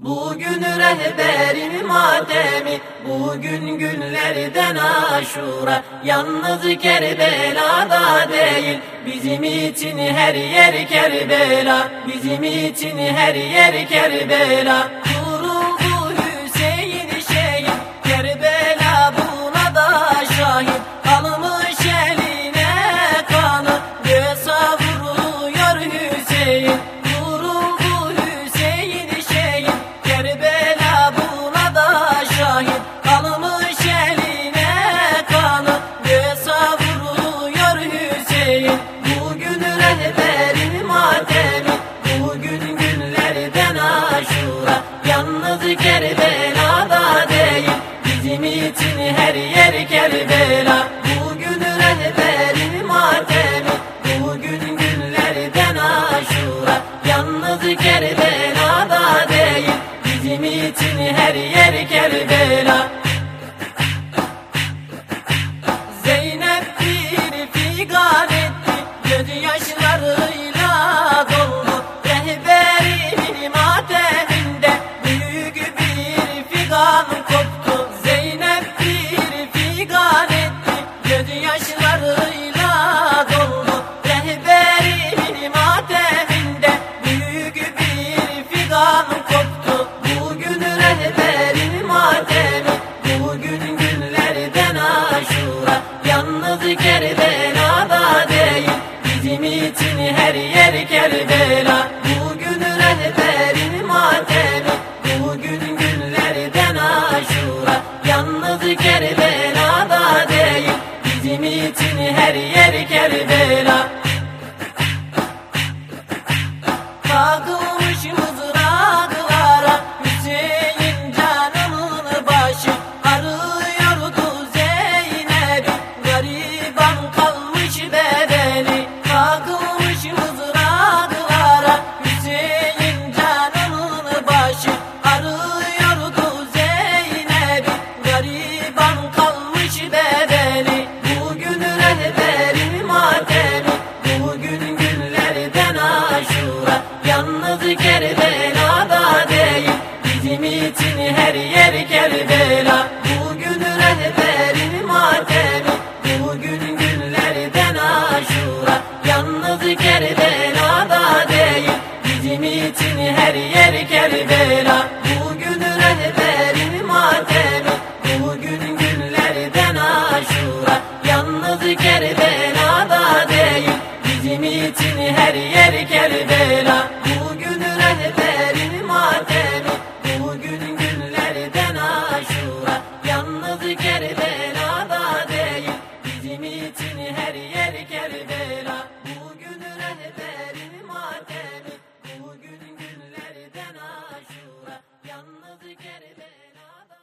Bugün rehberin matemi, bugün günlerden aşura. Yalnız Kerbela'da değil, bizim için her yer Kerbela. Bizim için her yer Kerbela Gözyaşlarıyla doldu Rehberimin mateminde Büyük bir figan koptu. Bugün rehberin matemi Bugün günlerden aşura. Yalnız Kerbela'da değil Bizim için her yer Kerbela kalmış bedeli Bugün rehberin matemi Bugün günlerden aşura Yalnız Kerbela'da değil. Bizim için her yer Kerbela Bugün rehberin matemi Bugün günlerden aşura Yalnız Kerbela'da değil. Bizim için her yer Kerbela Bugün